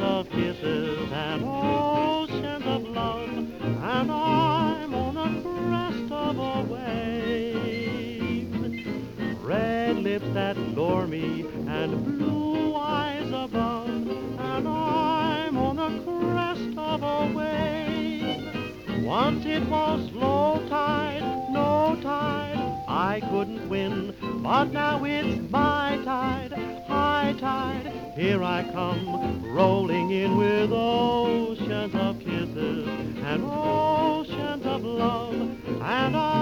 of kisses and oh, of love, and I'm on the crest of a wave. Red lips that lure me and blue eyes above, and I'm on the crest of a wave. Once it was low tide, no tide. I couldn't win, but now it's my tide, high tide. Here I come, rolling in with oceans of kisses and oceans of love, and I'm